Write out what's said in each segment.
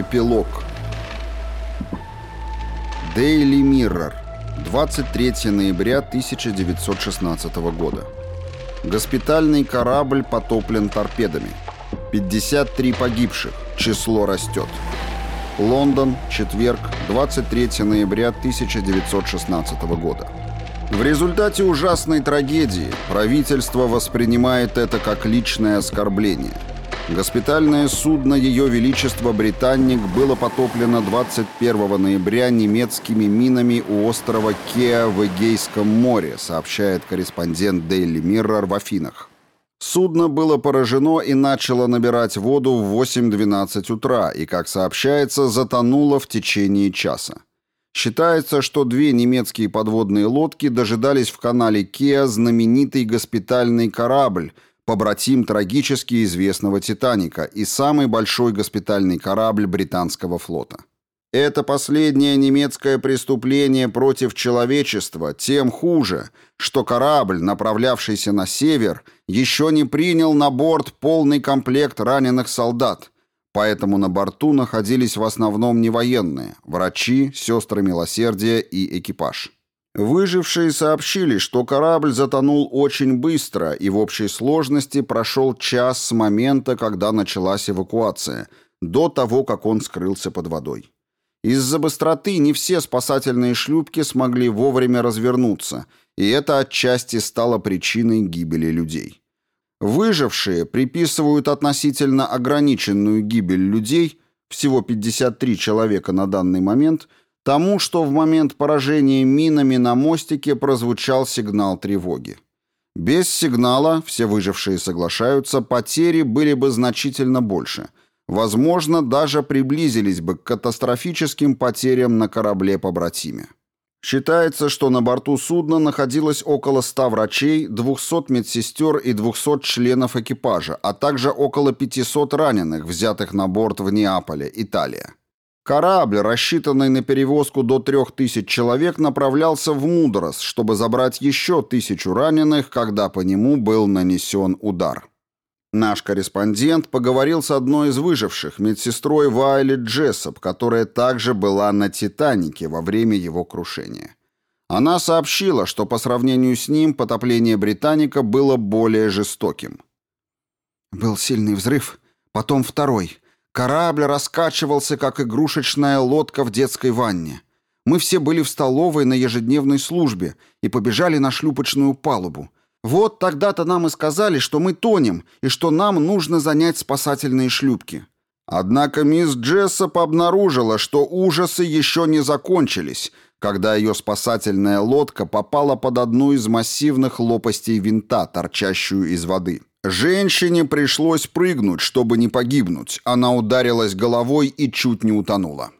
Эпилог. Дейли Миррор. 23 ноября 1916 года. Госпитальный корабль потоплен торпедами. 53 погибших. Число растет. Лондон, четверг, 23 ноября 1916 года. В результате ужасной трагедии правительство воспринимает это как личное оскорбление – Госпитальное судно Ее Величества «Британник» было потоплено 21 ноября немецкими минами у острова Кеа в Эгейском море, сообщает корреспондент Daily Mirror в Афинах. Судно было поражено и начало набирать воду в 8.12 утра и, как сообщается, затонуло в течение часа. Считается, что две немецкие подводные лодки дожидались в канале Кеа знаменитый госпитальный корабль, побратим трагически известного «Титаника» и самый большой госпитальный корабль британского флота. Это последнее немецкое преступление против человечества тем хуже, что корабль, направлявшийся на север, еще не принял на борт полный комплект раненых солдат, поэтому на борту находились в основном не военные – врачи, сестры милосердия и экипаж. Выжившие сообщили, что корабль затонул очень быстро и в общей сложности прошел час с момента, когда началась эвакуация, до того, как он скрылся под водой. Из-за быстроты не все спасательные шлюпки смогли вовремя развернуться, и это отчасти стало причиной гибели людей. Выжившие приписывают относительно ограниченную гибель людей, всего 53 человека на данный момент – тому, что в момент поражения минами на мостике прозвучал сигнал тревоги. Без сигнала, все выжившие соглашаются, потери были бы значительно больше. Возможно, даже приблизились бы к катастрофическим потерям на корабле-побратиме. Считается, что на борту судна находилось около 100 врачей, 200 медсестер и 200 членов экипажа, а также около 500 раненых, взятых на борт в Неаполе, Италия. Корабль, рассчитанный на перевозку до 3000 человек, направлялся в Мудрос, чтобы забрать еще тысячу раненых, когда по нему был нанесен удар. Наш корреспондент поговорил с одной из выживших, медсестрой Вайли Джессоп, которая также была на «Титанике» во время его крушения. Она сообщила, что по сравнению с ним потопление «Британика» было более жестоким. «Был сильный взрыв, потом второй», Корабль раскачивался, как игрушечная лодка в детской ванне. Мы все были в столовой на ежедневной службе и побежали на шлюпочную палубу. Вот тогда-то нам и сказали, что мы тонем и что нам нужно занять спасательные шлюпки. Однако мисс Джессоп обнаружила, что ужасы еще не закончились, когда ее спасательная лодка попала под одну из массивных лопастей винта, торчащую из воды. Женщине пришлось прыгнуть, чтобы не погибнуть. Она ударилась головой и чуть не утонула.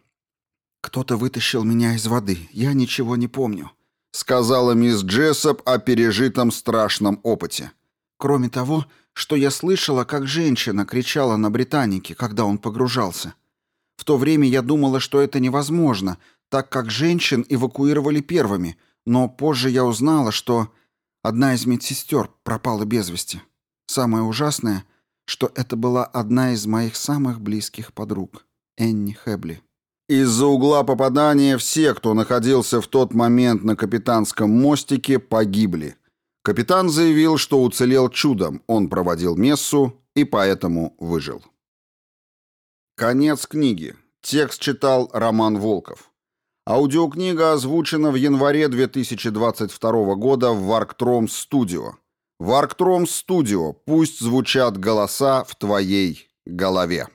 «Кто-то вытащил меня из воды. Я ничего не помню», — сказала мисс Джессоп о пережитом страшном опыте. «Кроме того, что я слышала, как женщина кричала на британике, когда он погружался. В то время я думала, что это невозможно, так как женщин эвакуировали первыми, но позже я узнала, что одна из медсестер пропала без вести». Самое ужасное, что это была одна из моих самых близких подруг, Энни Хэбли. Из-за угла попадания все, кто находился в тот момент на капитанском мостике, погибли. Капитан заявил, что уцелел чудом, он проводил мессу и поэтому выжил. Конец книги. Текст читал Роман Волков. Аудиокнига озвучена в январе 2022 года в Warktroms Studio. Варктром Студио пусть звучат голоса в твоей голове.